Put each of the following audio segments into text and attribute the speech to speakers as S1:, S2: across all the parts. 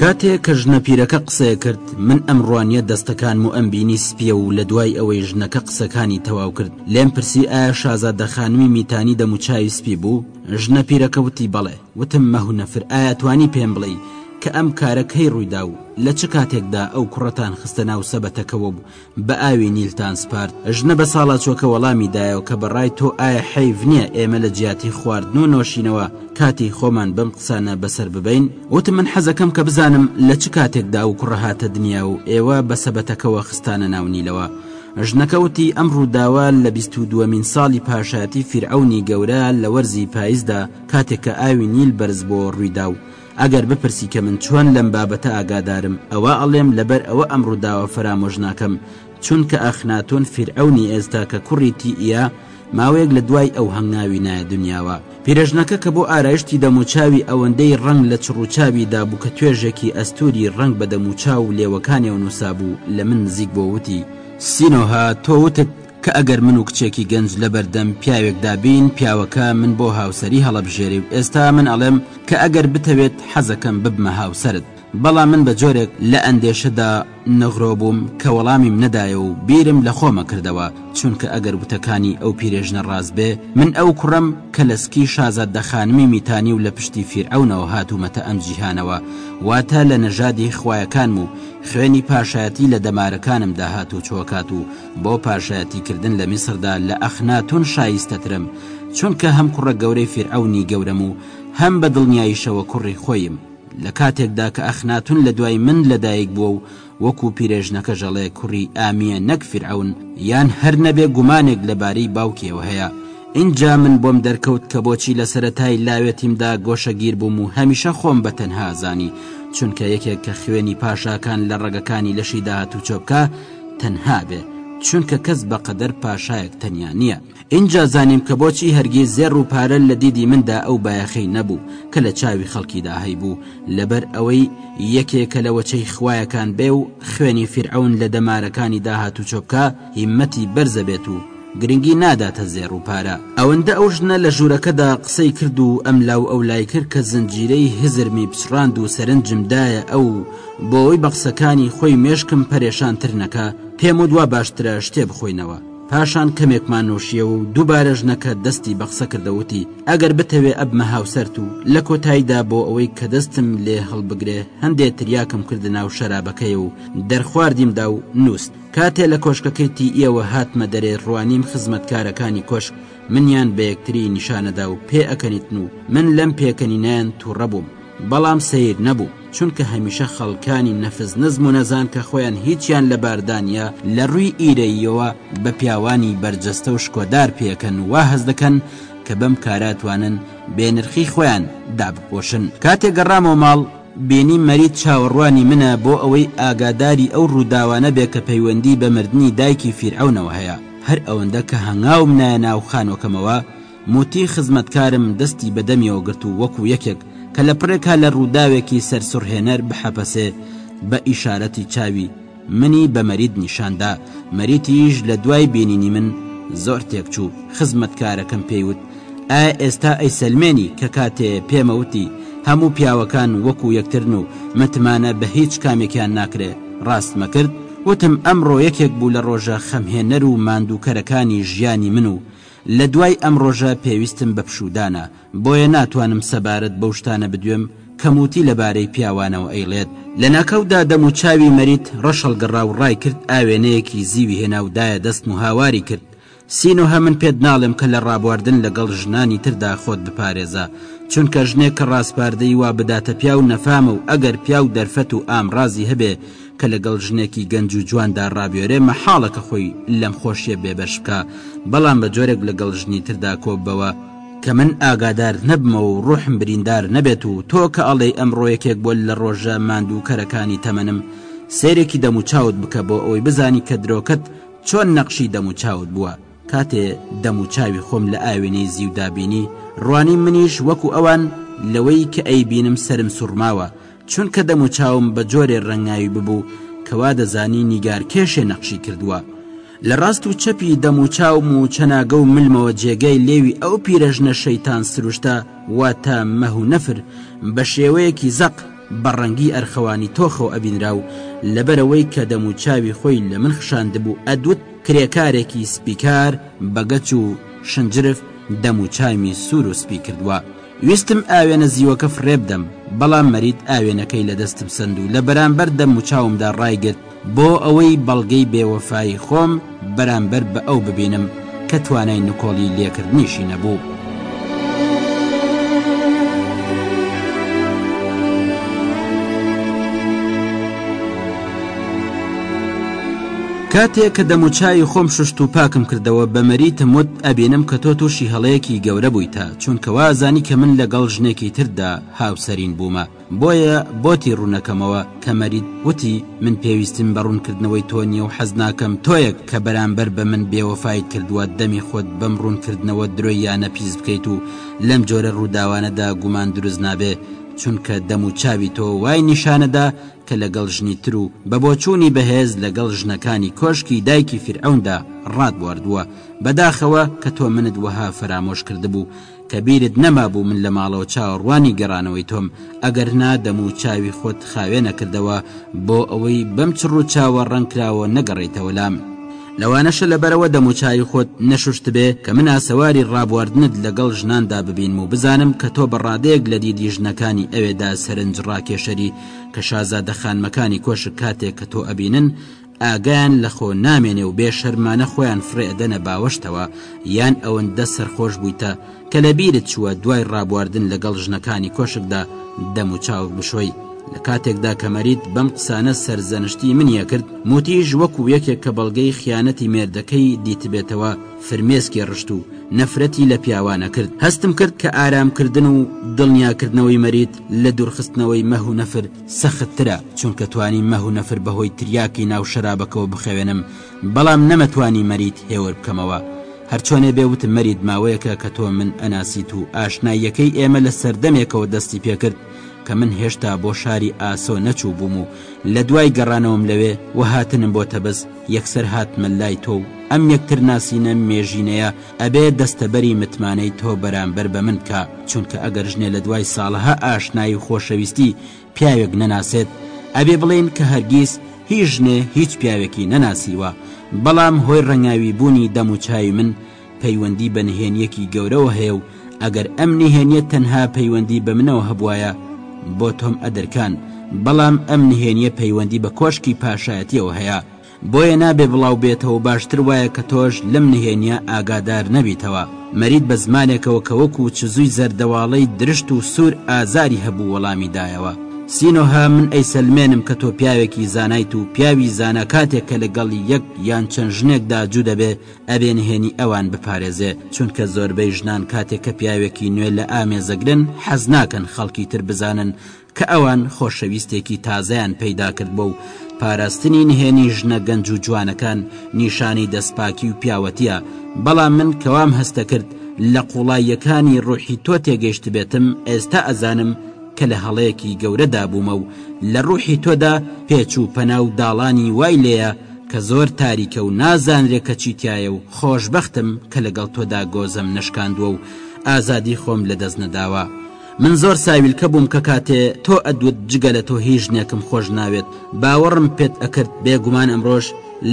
S1: کاتێ کە ژنە پیرەکە قسەیە کرد من ئەم ڕوانیە دەستەکانم و ئەم بینی سپیە و لە دوای ئەوەی ژنەکە قسەکانی تەواو کرد لێم پرسی ئایا شازادە خانمی میتانی دەموچاوی سپی بوو ژنە پیرەکە وتی بەڵێ، وتم مەهونەفر ئایا توانی پێم بڵێی کە ئەم کارە کەی ڕوویدا و لە چ کاتێکدا ئەو کوڕەتان خستە ناو سەبەتەکەوە و بە ئاوی نیلتان سپارد؟ ژنە بە ساڵاچۆکە وەڵامی دایەوە کە بە ڕای تۆ ئایا حەیف نییە ئێمە لە جیاتی خواردن و نۆشینەوە کاتی خۆمان بەم قسانە بەسەر ببەین؟ وتم من حەزەکەم کە بزانم لە چ کاتێکدا ئەو کوڕە هاتە دنیا و ئێوە بە سەبەتەکەوە خستانە ناو نیلەوە؟ ژنەکە وتی ئەم ڕووداوە لە بیست و دووەمین ساڵی پاشایەتی فیرعەونی گەورە لە وەرزی پایزدا کاتێک کە ئاوی نیل بەرز بۆوە ڕوویدا و ئەگەر بپرسی کە من چۆن لەم بابەتە ئاگادارم ئەوا ئەڵێم لەبەر ئەوە ئەم ڕووداوە فەرامۆش ناکەم چونکە ئەخناتون فیرعەونی ئێستا کە کوڕی تیئیە ماوەیەک لە دوای ئەو هەنگاوی نایە دنیاوە، پیرەژنەکە کە بۆ ئارایشتی دەموچاوی ئەوەندەی رەنگ لە چڕوچاوی دابوو کە توێژێکی ئەستووری رەنگ بە دەموچاو و لێوەکانیەوە نووسابوو لە من نزیک بووە وتی، سینۆهە، تۆ وتت کە ئەگەر من و کچێکی گەنج لە بەردەم پیاوێکدا بین پیاوەکە من بۆ هاوسەری هەڵەبژێرێ و ئێستا من ئەڵێم کە ئەگەر بتەوێت حەزەکەم ببمە هاوسەرت بەڵام من بە جۆرێک لە ئەندێشەدا نغرۆ بووم کە وەڵامیم نەدایە و بیرم لە خۆمە کردەوە، چونکە ئەگەر وتەکانی ئەو پیرێژنە ڕاست بێ، من ئەو کوڕەم کە لە سکی شازاددە خانمی میتانی و لە پشتی فیرعەونەوە هاتوومەتە ئەم جیهانەوە، واتە لە نەژادی خوایەکانم و خوێنی پاشایەتی لە دەمارەکانمدا هاتوچۆکات و بۆ پاشایەتیکردن لە میسردا لە ئەخناتون شایستەترم، چونکە هەم کوڕە گەورەی فیرعەونی گەورەم و هەم بە دڵنیاییشەوە کوڕی خۆیم. لە کاتێکدا کە ئەخناتون لە دوای من لە دایک بووە و وەکوو پیرێژنەکەش ئەڵێ کوڕی ئامییە نەک فیرعەون، یان هەر نەبێ گومانێک لە بارەی باوکییەوە هەیە، ئینجا من بۆم دەرکەوت کە بۆچی لە سەرەتای لاوێتیمدا گۆشەگیر بووم و هەمیشە خۆم بە تەنها زانی، چونکە یەکێک کە خوێنی پاشاکان لە ڕەگەکانی لەشیدا هاتووچۆ بکا تەنها بێ، چونکە کەس بە قەدەر پاشایەک تەنیا نییە. ئینجا زانیم کە بۆچی هەرگیز زێڕ و پارە لە دیدی مندا ئەو بایەخەی نەبوو کە لە چاوی خەڵکیدا هەیبوو، لەبەر ئەوەی یەکێ کە لە وەچەی خوایەکان بێ و خوێنی فیرعەون لە دەمارەکانیدا هاتوچۆ بکا، هیممەتی بەرزە بێت و گرنگی ناداتە زێڕ و پارە. ئەوەندە ئەو ژنە لە ژوورەکەدا قسەی کرد و ئەملا و ئەولای کرد کە زنجیرەی هزرمی پچڕاند و سەرنجم دایە ئەو و بۆ ئەوەی بە قسەکانی خۆی مێشکم پەرێشانتر نەکا، پێم وت وا باشترە شتێ بخۆینەوە. پاشان کەمێکمان نۆشیەوە و دووبارە ژنەکە دەستی بە قسە کردەوە وتی، ئەگەر بتەوێ ئەبمە هاوسەرت و لە کۆتاییدا بۆ ئەوەی کە دەستم لێ هەڵبگرێ هەندێ تریاکم کردە ناو شەرابەکەی و دەرخواردیم دا و نووست. کاتێ لە کۆشکەکەی تییەوە هاتمە دەرێ ڕوانیم خزمەتکارەکانی کۆشک منیان بە یەکتری نیشانەدا و پێ ئەکەنیتن و من لەم پێکەنینەیان تووڕە بووم. بەڵام سەیر نەبوو، چونکە هەمیشە خەڵکانی نەفس نزم و نەزان کە خۆیان هیچیان لەباردا نیە، لە رووی ئیرەییەوە بە پیاوانی بەرجەستە و شکۆدار پێکەن و وا هەست دەکەن کە بەم کارە توانن بێ نرخی خۆیان دابپۆشن. کاتێ گەڕامەوە ماڵ، بینیم مەرید چاوەڕوانی منە بۆ ئەوەی ئاگاداری ئەو رووداوانە بێ کە پەیوەندی بە مردنی دایکی فیرعەونەوە هەیە، هەر ئەوەندە کە هەنگاوم نایە ناو خانوەکەمەوە، موتی خزمەتکارم دەستی بە دەمیەوە گرت و وەکو یەکێک کە لە پڕێکا لە ڕووداوێکی سەرسوڕهێنەر بحەپەسێ بە ئیشارەتی چاوی منی بە مەریت نیشان دا، مەریتیش لە دوای بینینی من زۆر تێکچوو، خزمەتکارەکەم پێی وت، ئایا ئێستا ئەیسەلمێنی کە کاتێ پێمە وتی هەموو پیاوەکان وەکو یەکترن و متمانە بە هیچ کامێکیان ناکرێ ڕاستمە کرد؟ وتم ئەمڕۆ یەکێک بوو لە ڕۆژە خەمهێنەر و ماندووکەرەکانی ژیانی من و لە دوای ئەم ڕۆژە پێویستم بە پشوودانە، بۆیە ناتوانم سەبارەت بەو شتانە بدوێم کە موتی لەبارەی پیاوانەوە ئەیڵێت. لە ناکاودا دەم و چاوی مەریت ڕەش هەڵگەڕا و ڕای کرد، ئاوێنەیەکی زیوی هێنا و دایە دەستم و هاواری کرد، سینۆهە من پێت ناڵێم کە لە ڕابواردن لەگەڵ ژنانی تردا خۆت بپارێزە، چونکە ژنێک کە ڕاسپاردەی وا بداتە پیاو نەفامە و ئەگەر پیاو دەرفەت و ئامڕازی هەبێ کە لەگەڵ ژنێکی گەنج و جواندا ڕابوێرێ مەحاڵە کە خۆی لەم خۆشیە بێبەش بکا بەڵام بە جۆرێک لەگەڵ ژنی تردا کۆببەوە کە من ئاگادار نەبمەوە و ڕۆحم بریندار نەبێت و تۆ کە ئەڵێی ئەمڕۆ یەکێک بۆ لە ڕۆژە ماندووکەرەکانی تەمەنم سەیرێکی دەموچاوت بکە بۆ ئەوەی بزانی کە درۆکەت چۆن نەقشی دەموچاوت بووە کاتێ دەموچاوی خۆم لە ئاوێنەی زیودا بینی ڕوانی منیش وەکو ئەوان لەوەی کە ئەیبینم سەرم سوڕماوە چونکە دەم و چاوم بە جۆرێ ڕەنگاوی ببوو کە وا دەزانی نیگارکێشێ نەقشی کردووە لە ڕاست و چەپی دەم و چاوم و چەناگە و ملمەوە جێگای لێوی ئەو پیرەژنە شەیتان سروشتە واتە مەه و نەفر بە شێوەیەکی زەق بە ڕەنگی ئەرخەوانی تۆخەوە ئەبینرا و لەبەر ئەوەی کە دەم و چاوی خۆی لە من خشاندبوو ئەدوت کرێکارێکی سپیکار بە گەچ و شنجرف دەم و چاومی سوور و سپی کردووە ویستم ئاوێنە زیوەکە فرێبدەم، بەڵام مەرید ئاوێنەکەی لە دەستم سەند و لە بەرامبەر دەم و چاومدا ڕایگرت بۆ ئەوەی بەڵگەی بێوەفایی خۆم بەرامبەر بە ئەو ببینم کە توانای نکۆڵی لێکردنیشی نەبوو. کاتێک کە دەموچاوی خۆم شوشت و پاکم کردەوە بە مەریتم وت ئەبینم کە تۆ تووشی هەڵەیەکی گەورە بوویتە چونکە وازانی کە من لەگەڵ ژنێکی تردا هاوسەرین بوومە بۆیە بۆتی ڕوونەکەمەوە کە مەرید وتی من پێویستیم بە ڕوونکردنەوەی تۆ نییە و حەز ناکەم تۆیەک کە بەرامبەر بە من بێوەفایت کردووە دەمی خۆت بەم ڕوونکردنەوە درۆی یانە پیس بکەیت و لەم جۆرە ڕووداوانەدا گومان دروست نابێ چونکە دەم و چاوی تۆ وای نیشانەدا کە لەگەڵ ژنی تر و بە بۆچوونی بەهێز لەگەڵ ژنەکانی کۆشکی دایکی فیرعەوندا ڕات بواردووە بەداخەوە کە تۆ منت وەها فەرامۆش کردبوو کە بیرت نەمابوو من لە ماڵەوە چاوەڕوانی گەڕانەوەی تۆم ئەگەرنا دەم و چاوی خۆت خاوێن ئەکردەوە بۆ ئەوەی بەم چڕ و چاوە ڕەنگ کراوە نەگەڕێیتەوە لام. لەوانەشە لەبەرئەوە دەم و چاوی خۆت نەشوشتبێ کە من ئاسەواری ڕابواردنت لەگەڵ ژناندا ببینم و بزانم کە تۆ بە ڕادەیەک لە دیدی ژنەکانی ئەوێدا سەرنج ڕاکێشەری کە شازادە خانمەکانی کۆشک کاتێک کە تۆ ئەبینن ئاگایان لە خۆ نامێنێ و بێ شەرمانە خۆیان فڕێ ئەدەنە باوەشتەوە یان ئەوەندە سەرخۆش بوویتە کە لە بیرت چووە دوای ڕابواردن لە گەڵ ژنەکانی کۆشکدا دەم و چاوت بشۆی لە کاتێکدا کە مەرید بەم قسانە سەرزەنشتی منی ئەکرد موتیش وەکوو یەکێک کە بەڵگەی خیانەتی مێردەکەی دیتبێتەوە فرمێسکی ڕشت و نەفرەتی لە پیاوان ئەکرد هەستم کرد کە ئارام کردن و دڵنیا کردنەوەی مەرید لە دوورخستنەوەی مەه و نەفر سەخت ترە چونکە توانیم مەه و نەفر بەهۆی تریاکی ناو شەرابەکەوە بخەوێنم بەڵام نەمەتوانی مەریت هێور بکەمەوە هەرچۆنێ بێ وتم مەرید ماوەیەکە کە تۆ من ئەناسیت و ئاشناییەکەی ئێمە لە سەردەمێکەوە دەستی پێکرد کە من هێشتا بۆ شاری ئاسۆ نەچوو بووم و لە دوای گەڕانەوەم لەوێ وە هاتنم بۆ تەبز یەکسەر هاتمە لای تۆ و ئەم یەکتر ناسینە مێژینەیە ئەبێ دەستەبەری متمانەی تۆ بەرامبەر بە من بکا چونکە ئەگەر ژنێ لە دوای ساڵەها ئاشنایی و خۆشەویستی پیاوێک نەناسێت ئەبێ بڵێین کە هەرگیز هیچ ژنێ هیچ پیاوێکی نەناسیوە بەڵام هۆی ڕەنگاوی بوونی دەم و چاوی من پەیوەندی بە نهێنیەکی گەورەوە هەیە و ئەگەر ئەم نهێنیە تەنها پەیوەندی بە منەوە هەبوایە بۆ تۆم ئەدرکان بەڵام ئەم نهێنیە پەیوەندی بە کۆشکی پاشایەتیەوە هەیە بۆیە نابێ بڵاو بێتەوەو باشتر وایە کە تۆش لەم نهێنییە ئاگادار نەبیتەوە مەرید بە زمانێکەوە کە وەکو چزوی زەردەواڵەی درشت و سور ئازاری هەبوو وەڵامی دایەوە سینۆهە من ئەیسەلمێنم کە تۆ پیاوێکی زانایت و پیاوی زانا کاتێک کە لەگەڵ یەک یان چەند ژنێکدا جوو دەبێ ئەبێ نهێنی ئەوان بپارێزێ چونکە زۆربەی ژنان کاتێک کە پیاوێکی نوێ لە ئامێزەگرن حەز ناکەن خەڵکی تر بزانن کە ئەوان خۆشەویستێکی تازەیان پەیداکردبوە و پاراستنی نهێنی ژنە گەنج و جوانەکان نیشانەی دەستپاکی و پیاوەتیە، بەڵام من کە وام هەستەکرد لە قوڵاییەکانی ڕوحی تۆ تێگەیشتبێتم ئێستا ئەزانم کە لە هەڵەیەکی گەورەدا بومە و لە ڕوحی تۆدا پێچ و پەنا و داڵانی وای لێیە کە زۆر تاریکە و نازانرێ کە چی تیایە و خۆشبەختم کە لەگەڵ تۆدا گۆزەم نەشکاندوە و ئازادی خۆم لەدەست نەداوە. من زۆر ساویلکە بووم کە کاتێ تۆ ئەدوت جگە لە تۆ هیچ ژنێکم خۆش ناوێت باوەڕم پێت ئەکرد بێگومان ئەمرۆش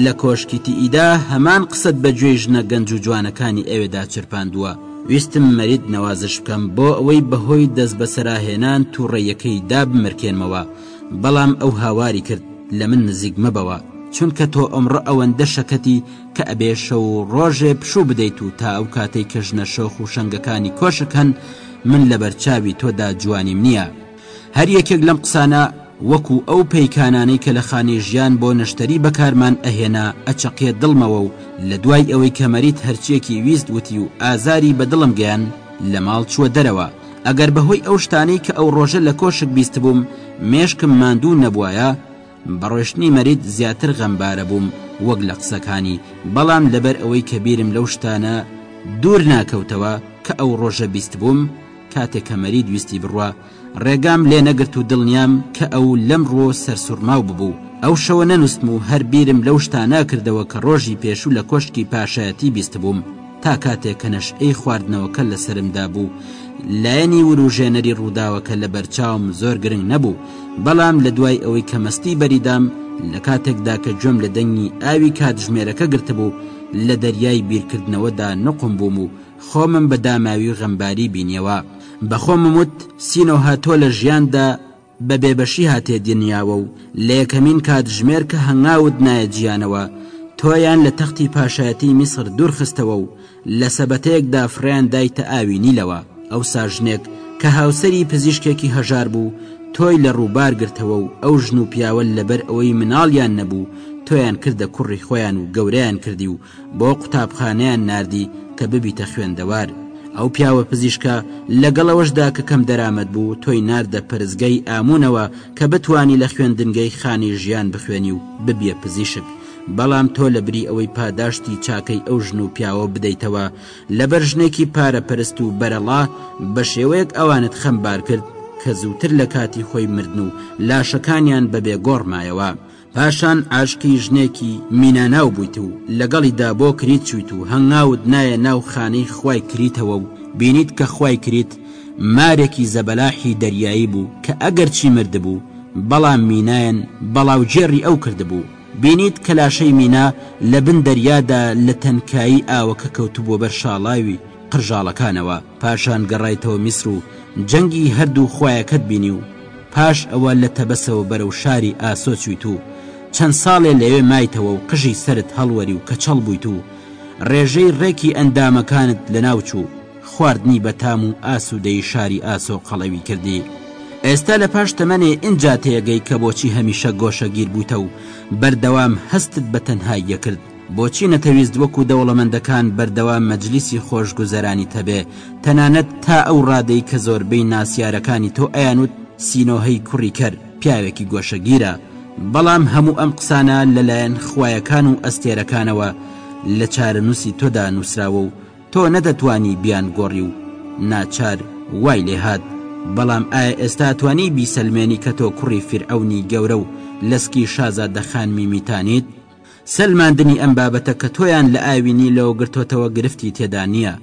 S1: لە کۆشکی تییدا هەمان قسەت بە گوێی ژنە گەنج و جوانەکانی ئەوێدا چرپاندووە ویستم مەرید نەوازش بکەم بۆ ئەوەی بە هۆی دەست بەسەرا هێنان توڕەیەکەی دا بمرکێنمەوە بەڵام ئەو هاواری کرد لە من نزیک مەبەوە چونکە تۆ ئەمڕۆ ئەوەندە شەکەتی کە ئەبێ شەو و ڕۆژێ پشوو بدەیت و تا ئەو کاتەی کە ژنە شۆخ و شەنگەکانی کۆشک هەن من لەبەر چاوی تۆدا جوانیم نییە. هەر یەکێک لەم قسانە وەکو ئەو پەیکانانەی کە لە خانەی ژیان بۆ نەشتەری بەکارمان ئەهێنا ئەچەقێ دڵمەوە و لە دوای ئەوەی کە مەریت هەرچیەکی ویست وتی و ئازاری بە دڵم گەیاند لە ماڵ چووە دەرەوە ئەگەر بەهۆی ئەو شتانەی کە ئەو ڕۆژە لە کۆشک بیستبووم مێشکم ماندوو نەبوایە بە ڕۆشتنی مەرید زیاتر غەمبارە بووم وەک لە قسەکانی بەڵام لەبەر ئەوەی کە بیرم لەو شتانە دوور ناکەوتەوە کە ئەو ڕۆژە بیست بووم کاتێک کە مەرید ویستی بڕە ڕێگام لێ نەگرت و دڵنیام کە ئەو لەم ڕۆ سەرسوورماو ببوو ئەو شەوە نەنووسم و هەر بیرم لەو شتانە کردەوە کە ڕۆژی پێشوو لە کۆشکی پاشایەتی بیست بووم تا کاتێک کە نەشئەی خواردنەوەکە لە سەرمدا بوو لایەنی وروژێنەری ڕووداوەکە لە بەرچاوم زۆر گرنگ نەبوو بەڵام لە دوای ئەوەی کە مەستی بەریدام لە کاتێکدا کە گوێم لە دەنگی ئاوی کاتژمێرەکە گرتبوو لە دەریای بیرکردنەوەدا نقم بووم و خۆمم بە داماوی غەمباری بینیەوە بەخۆمم وت سینۆها تۆ لە ژیاندا بە بێبەشی هاتیە دنیاوە و لە یەکەمین کاتژمێر کە هەنگاوت نایە جیانەوە تۆیان لە تەختی پاشایەتی میسر دوور خستەوە و لە سەبەتەیەکدا فڕێیان دایتە ئاوی نیلەوە ئەوسا ژنێک کە هاوسەری پزیشکێکی هەژار بوو تۆی لە ڕووبار گرتەوە و ئەو ژن و پیاوە لەبەر ئەوەی مناڵیان نەبوو تۆیان کردە کوڕی خۆیان و گەورەیان کردی و بۆ قوتابخانەیان ناردی کە ببیتە خوێندەوار. ئەو پیاوە پزیشکە لەگەڵ ئەوەشدا کە کەم دەرامەت بوو تۆی ناردە پەرستگای ئاموونەوە کە بتوانی لە خوێندنگەی خانی ژیان بخوێنی و ببیە پزیشک بەڵام تۆ لە بری ئەوەی پاداشتی چاکەی ئەو ژن و پیاوە بدەیتەوە لەبەر ژنێکی پارە پەرست و بەرەڵا بە شێوەیەک ئەوانت خەمبار کرد کە زووتر لە کاتی خۆی مردن و لاشەکانیان بەبێ گۆڕ مایەوە. پاشان ئاشقی ژنێکی میناناو بوویت و لەگەڵیدا بۆ کریت چویت و هەنگاوت نایە ناو خانەی خوای کریتەوە و بینیت کە خوای کریت مارێکی زەبەلاحی دەریایی بوو کە ئەگەرچی مردبوو بەڵام مینایان بەڵاوگێڕی ئەو کردبوو بینیت کە لاشەی مینا لە بن دەریادا لە تەنکایی ئاوەکە کەوتبووە بەر شاڵاوی قرژاڵەکانەوە پاشان گەڕایتەوە میسر و جەنگی هەردوو خوایەکەت بینی و پاش ئەوە لە تەبەسەوە بەرەو شاری ئاسۆ چویت و چەند ساڵێ لەوێ مایتەوە و قژی سەرت هەڵوەری و کەچەڵ بوویت و ڕێژەی ڕێکی ئەندامەکانت لەناو چوو، خواردنی بەتام و ئاسوودەی شاری ئاسۆ قەڵەوی کردی. ئێستا لە پاش تەمەنێ ئینجا تێگەی کە بۆچی هەمیشە گۆشەگیر بوویتە و بەردەوام هەستت بە تەنهاییە کرد. بۆچی نەتەویست وەکو دەوڵەمەندەکان بەردەوام مەجلیسی خۆشگوزەرانیت هەبێ تەنانەت تا ئەو ڕادەی کە زۆربەی ناسیارەکانی تۆ ئەیانوت سینۆهەی کوڕی کەر پیاوێکی گۆشەگیرە بەڵام هەموو ئەم قسانە لەلایەن خوایەکان و ئەستێرەکانەوە لە چارەنووسی تۆدا نووسراوە و تۆ نەدەتوانی بیانگۆڕی و ناچار وای لێهات بەڵام ئایا ئێستا توانی بیسەلمێنی کە تۆ کوڕی فیرعەونی گەورە و لەسکی شازادە خانمی میتانیت؟ سەلماندنی ئەم بابەتە کە تۆیان لە ئاوی نیلەوە گرتۆتەوە گرفتی تێدا نییە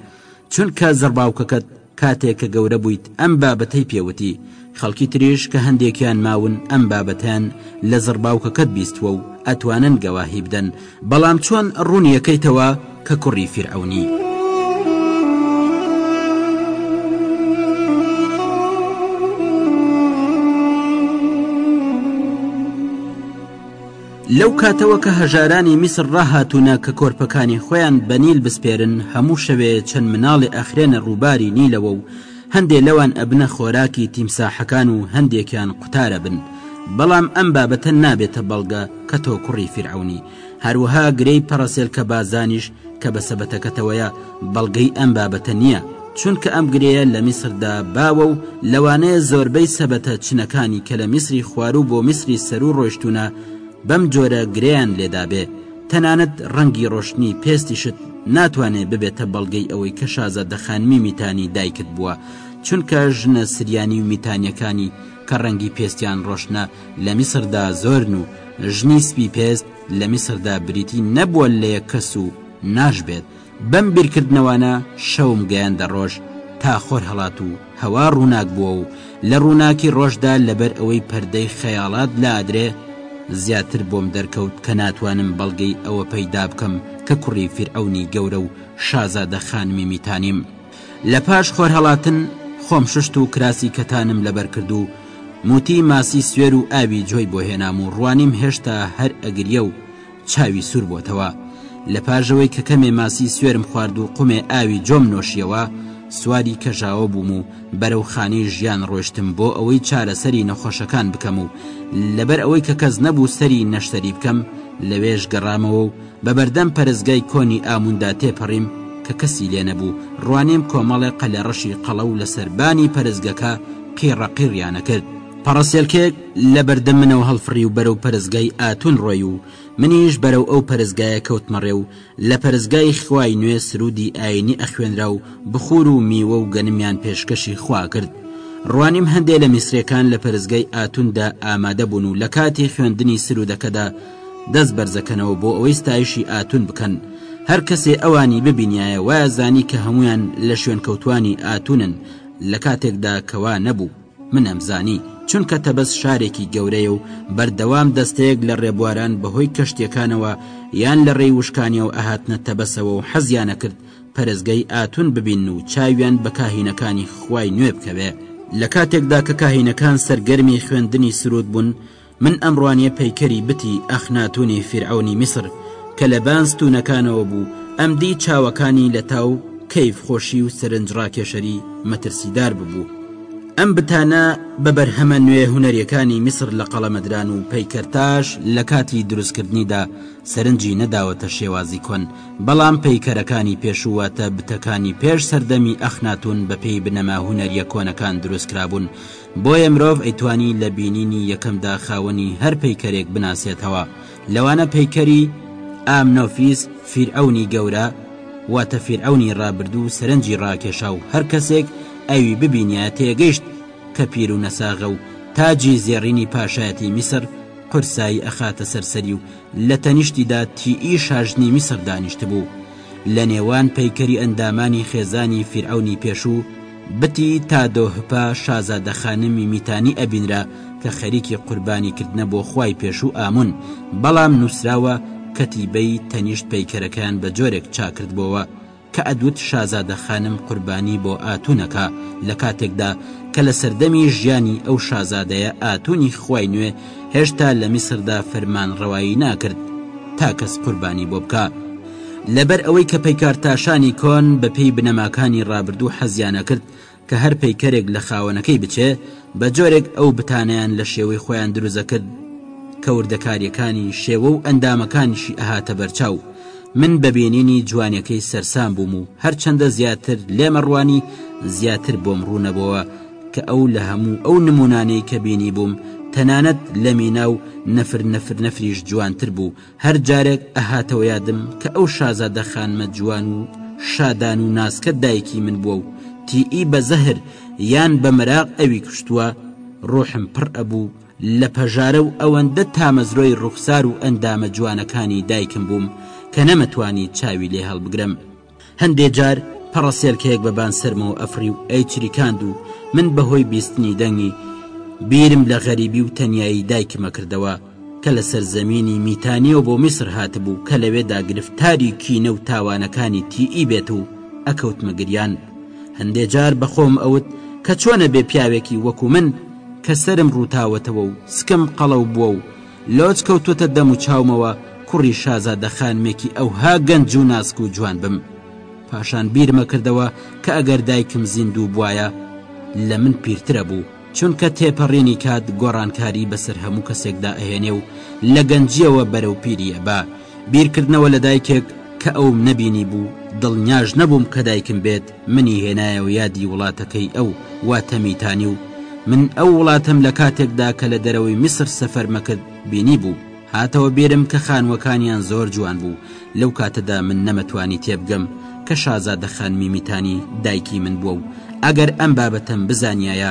S1: چونکە زڕباوکەکەت کاتێک کە گەورە بوویت ئەم بابەتەی پێ وتی خەڵکی تریش کە هەندێکیان ماون ئەم بابەتەیان لە زڕباوکەکەت بیستوە و ئەتوانن گەواهی بدەن بەڵام چۆن ڕوونیەکەیتەوە کە کوڕی فیرعەونی لەو کاتەوە کە هەژارانی میسر ڕاهاتوونە کە کۆرپەکانی خۆیان بە نیل بسپێرن هەموو شەوێ چەند مناڵێ ئەخرێنە ڕووباری نیلەوە و هەندێ لەوان ئەبنە خۆراکی تیمساحەکان و هەندێکیان قوتار ئەبن بەڵام ئەم بابەتە نابێتە بەڵگە کە تۆ کوڕی فیرعەونی هەروەها گرێی پەڕەسێلکە بازانیش کە بە سەبەتەکەتەوەیە بەڵگەی ئەم بابەتە نیە چونکە ئەم گرێیە لە میسر دا باوە و لەوانەیە زۆربەی سەبەتە چنەکانی کە لە میسری خواروو بۆ میسری سەروو ڕۆشتوونە بەم جۆرە گرێیان لێدابێ تەنانەت ڕەنگی ڕۆشتنی پێستیشت ناتوانێ ببێتە بەڵگەی ئەوەی کە شازادە خانمی میتانی دایکت بووە چونکە ژنە سریانی و میتانیەکانی کە ڕەنگی پێستیان ڕۆشتنە لە میسردا زۆرن و ژنی سپی پێست لە میسردا بریتی نەبووە لە یەک کەس و ناشبێت بەم بیرکردنەوانە شەوم گەیاندە ڕۆژ تا خۆر هەڵات و هەوا ڕووناک بووە و لە ڕووناکی ڕۆژدا لەبەر ئەوەی پەردەی خەیاڵات لادرێ زیاتر بۆم دەرکەوت کە ناتوانم بەڵگەی ئەوە پەیدا بکەم کە کوڕی فیرعونی گەورە و شازادە خانمی میتانیم لە پاش خۆر هەڵاتن خۆم ششت و کراسی کەتانم لەبەر کرد و موتی ماسی سوێر و ئاوی جۆی بۆ هێنام و ڕوانیم هێشتا هەر ئەگریە و چاوی سوور بۆتەوە لە پاژەوەی کە کەمێ ماسی سوێرم خوارد و قومێ ئاوی جۆم نۆشیەوە سواری کەژاوە بووم و بەرەو خانەی ژیان ڕۆشتم بۆ ئەوەی چارەسەری نەخۆشەکان بکەم و لەبەر ئەوەی کە کەس نەبوو سەری نەشتەری بکەم لەوێش گەڕامەوە و بە بەردەم پەرستگای کۆنی ئاموندا تێپەڕیم کە کەسی لێ نەبوو ڕوانیم کۆمەڵێ قەلە ڕەشی قەڵەو لەسەربانی پەرستگەکە قیڕە قیڕیانەکرد پەڕەسێلکێک لەبەردەم منەوە هەڵفڕی و بەرەو پەرستگای ئاتون ڕۆی و منیش بەرەو ئەو پەرستگایە کەوتمە ڕێ و لە پەرستگای خوای نوێ سروودی ئایینی ئەخوێنرا و بخوور و میوە و گەنمیان پێشکەشی خوا ئەکرد. ڕوانیم هەندێ لە میسرێکان لە پەرستگای ئاتوندا ئامادە بوون و لە کاتی خوێندنی سروودەکەدا دەست بەرزەکەنەوە بۆ ئەوەی ستایشی ئاتون بکەن. هەر کەسێ ئەوانی ببینیایە وایەزانی کە هەموویان لە شوێنکەوتووانی ئاتونن لە کاتێکدا کە وا نەبوو. من ئەمزانی چونکە تەبەس شارێکی گەورەیە و بەردەوام دەستەیەک لە ڕێبواران بەهۆی کەشتیەکانەوە یان لە ڕێی وشکانیەوە ئەهاتنە تەبەسەوە و حەزیانەکرد پەرستگەی ئاتون ببینن و چاویان بە کاهینەکانی خوای نوێ بکەوێ لە کاتێکدا کە کاهینەکان سەرگەرمی خوێندنی سروود بوون من ئەمڕوانیە پەیکەری بتی ئەخناتونی فیرعەونی میسر کە لە بان ستونەکانەوە بوو ئەمدی چاوەکانی لە تاو کەیف خۆشی و سەرنج ڕاکێشەری مەترسیدار ببوو ئەم بتانە بە بەرهەمە نوێ هونەریەکانی میسر لە قەڵەمەدران و پەیکەرتاش لە کاتی دروست کردنیدا سەرنجی نەداوەتە شێوازی کۆن بەڵام پەیکەرەکانی پێشوو واتە بتەکانی پێش سەردەمی ئەخناتون بە پێی بنەما هونەریە کۆنەکان دروست کرابوون بۆیە مرۆڤ ئەیتوانی لە بینینی یەکەمدا خاوەنی هەر پەیکەرێک بناسێتەوە لەوانە پەیکەری، ئامنۆفیس، فیرعەونی گەورە، واتە فیرعەونی ڕابردوو و سەرنجی ڕاکێشا و هەر کەسێک ئەوی ببینیایە تێگەیشت کە پیر و نەساغە و تاجی زێڕینی پاشایەتی میسڕ قورسایی ئەخاتە سەر سەری و لە تەنیشتیدا تییی شاژنی میسڕ دانیشتبوو لە نێوان پەیکەری ئەندامانی خێزانی فیرعەونی پێشوو بتی تا دۆ هپە شازادە خانمی میتانی ئەبینرا کە خەریکی قوربانی کردنە بۆ خوای پێشوو ئامون بەڵام نووسراوە کەتیبەی تەنیشت پەیکەرەکەیان بە جۆرێک چاکردبۆوە کە ئەدوت شازادە خانم قوربانی بۆ ئاتون ئەکا لە کاتێکدا کە لە سەردەمی ژیانی ئەو شازادەیە ئاتونی خوای نوێ هێشتا لە میسردا فەرمانڕەوایی ناکرد تا کەس قوربانی بۆ بکا لەبەر ئەوەی کە پەیکارتاشانی کۆن بە پێی بنەماکانی ڕابردوو حەزیانەکرد کە هەر پەیکەرێک لە خاوەنەکەی بچێ بە جۆرێک ئەو بتانەیان لە شێوەی خۆیان دروزەکرد کە وردەکاریەکانی شێوە و ئەندامەکانیشی ئەهاتە بەرچاو من بەبینینی جوانەکەی سەرسان بووم و هەرچەندە زیاتر لێمەڕوانی زیاتر بۆم ڕوونەبەوە کە ئەو لە هەموو ئەو نمونانەی کە بینی بووم تەنانەت لە مینا و نەفر نەفر نەفریش جوانتر بوو هەر جارێک ئەهاتەوە یادم کە ئەو شازادە خانمە جوان و شادان و ناسکە دایکی من بووە و تیئی بە زەهر یان بە مەراق ئەوی کوشتووە ڕۆحم پڕ ئەبوو لە پەژارە و ئەوەندە تامەزرۆی ڕوخسار و ئەندامە جوانەکانی دایکم بووم کە نەمەتوانی چاوی لێ هەڵبگرم. هەندێ جار پەڕەسێلکەیەک بە بان سەرمەوە ئەفڕی و ئەی چریکاند و من بەهۆی بیستنی دەنگی بیرم لە غەریبی و تەنایی دایکمە کردەوە کە لە سەرزەمینی میتانیەوە بۆ میسر هاتبوو کە لەوێدا گرفتاری کینە و تاوانەکانی تیئی بێت و ئەکەوتمە گریان هەندێ جار بەخۆم ئەوت کە چۆنە بێ پیاوێکی وەکو من کە سەرم ڕووتاوەتەوە و سکم قەڵەو بووە و لۆچ کەوتووتە دەم و چاومەوە کوڕی شازادە خانمێکی ئەوها گەنج و ناسک و جوان بم پاشان بیرمە کردەوە کە ئەگەر دایکم زیندوو بواە لە من پیرترە بوو چونکە تێپەڕێنی کات گۆڕانکاری بەسەر هەموو کەسێکدا ئەهێنێ و لە گەنجیەوە بەرەو پیری ئەبا بیرکردنەوە لە دایکێک کە ئەوم نەبینی بوو دڵنیاش نەبووم کە دایکم بێت منی هێنایەوە یادی وڵاتەکەی ئەو واتە میتانی و من ئەو وڵاتەم لە کاتێکدا کە لە دەرەوەی میسر سەفەرمەکرد بینی بوو هاتەوە بێرم کە خانوەکانیان زۆر جوان بوو لەو کاتەدا من نەمەتوانی تێبگەم کە شازادە خانمی میتانی دایکی من بووە و ئەگەر ئەم بابەتەم بزانیایە